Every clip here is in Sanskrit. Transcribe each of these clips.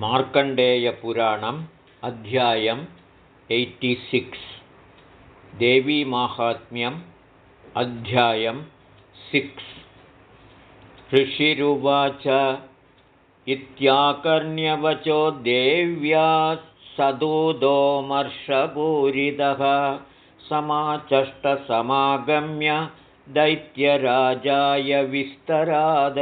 मार्कण्डेयपुराणम् अध्यायम् एय्टिसिक्स् देवीमाहात्म्यम् अध्यायं सिक्स्. ऋषिरुवाच इत्याकर्ण्यवचो देव्या सदूदोमर्षपूरितः समाचष्टसमागम्य दैत्यराजाय विस्तराद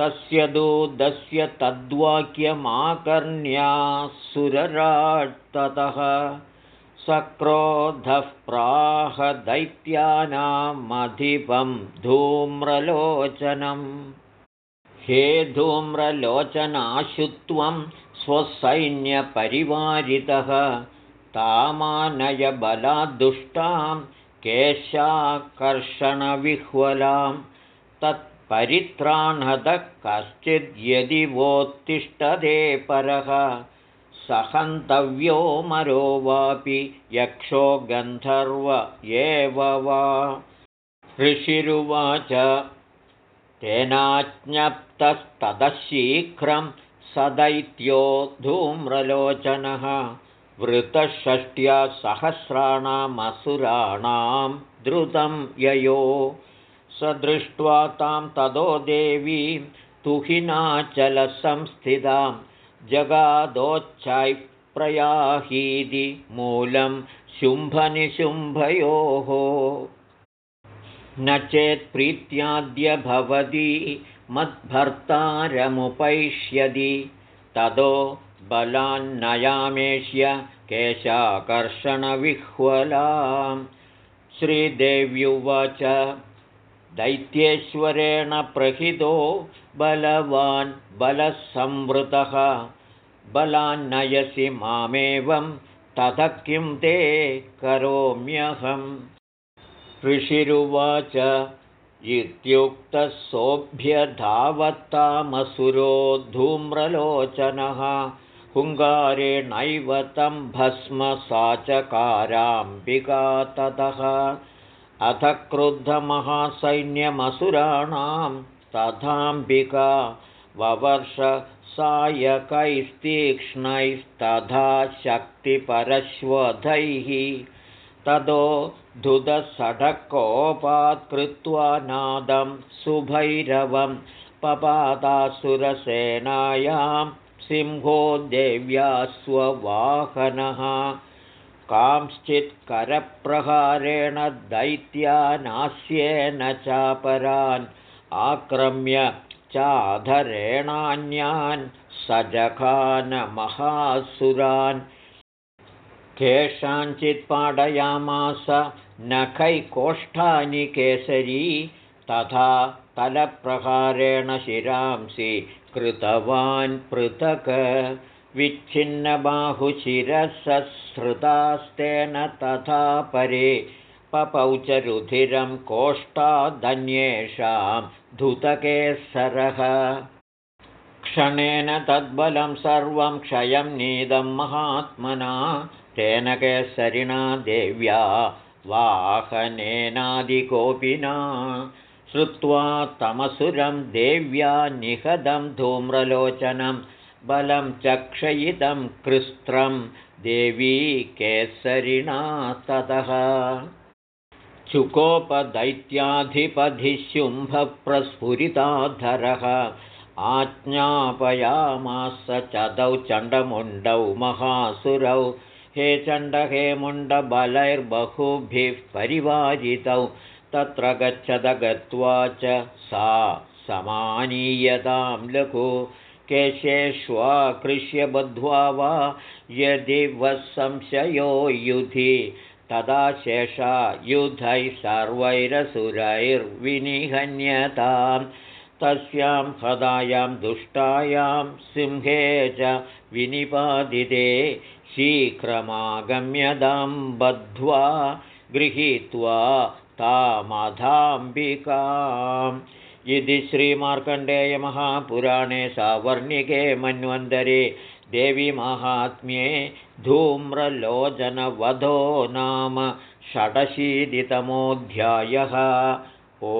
तस्य दूतस्य तद्वाक्यमाकर्ण्या सुरराट्ततः। सक्रोधः प्राहदैत्यानामधिपं धूम्रलोचनम्। हे धूम्रलोचनाशुत्वं स्वसैन्यपरिवारितः तामानयबलाद्दुष्टां केशाकर्षणविह्वलां। तत् परित्राणतः कश्चिद्यदि वोत्तिष्ठते परः। सहन्तव्यो मरो वापि यक्षो गन्धर्व एव वा। ऋषिरुवाच तेनाज्ञप्तस्ततः सदैत्यो धूम्रलोचनः वृतषष्ट्या सहस्राणामसुराणां द्रुतं ययो स दृष्ट्वा तां तदो देवीं तुहिनाचलसंस्थितां जगादोच्छैः प्रयाहीति मूलं शुम्भनिशुम्भयोः। न चेत्प्रीत्याद्य भवती मद्भर्तारमुपैष्यति। ततो बलान्नयामेष्य केशाकर्षणविह्वलां श्रीदेव्युवाच दैत्येश्वरेण प्रहितो बलवान् बलसंवृतः। बलान्नयसि मामेवं ततः किं ते करोम्यहम्? ऋषिरुवाच इत्युक्तः सोऽभ्यधावत्तामसुरो धूम्रलोचनः हुङ्गारेणैव तं भस्म सा चकाराम्बिका ततः अथ क्रुद्धमहासैन्यमसुराणां तथाम्बिका ववर्ष सायकैस्तीक्ष्णैस्तथा शक्तिपरश्वधैः ततो धुतसढकोपात् कृत्वा नादं सुभैरवं पपादासुरसेनायां सिंहो देव्या स्ववाहनः कांश्चित्करप्रहारेण दैत्यानास्येन चापरान् आक्रम्य चाधरेणान्यान् सजखानमहासुरान् केषाञ्चित् पाडयामास नखैकोष्ठानि केसरी तथा तलप्रहारेण शिरांसि कृतवान् पृथक् विच्छिन्नबाहुशिरसश्रुतास्तेन तथा परे पपौ च रुधिरं कोष्ठादन्येषां धुतकेसरः। क्षणेन तद्बलं सर्वं क्षयं नीदं महात्मना तेन केसरिणा देव्या वाहनेनादिकोपिना श्रुत्वा तमसुरं देव्या निहदं धूम्रलोचनं बलं चक्षयितं कृस्त्रं देवी केसरिणा ततः। चुकोपदैत्याधिपधिशुम्भप्रस्फुरिताधरः आज्ञापयामास चदौ चण्डमुण्डौ महासुरौ। हे चण्ड हे मुण्डबलैर्बहुभिः परिवारितौ। तत्र गच्छद गत्वा च सा समानीयतां लघु केशेष्वाकृष्य बद्ध्वा वा यदि वः संशयो युधि तदा शेषा युधैः सर्वैरसुरैर्विनिहन्यतां तस्यां हदायां दुष्टायां सिंहे च विनिपादिते शीघ्रमागम्यदां बद्ध्वा गृहीत्वा तामधाम्बिकाम् इति श्रीमार्कण्डेयमहापुराणे सावर्णिके मन्वन्तरे देवीमाहात्म्ये धूम्रलोचनवधो नाम षडशीतितमोऽध्यायः। ओ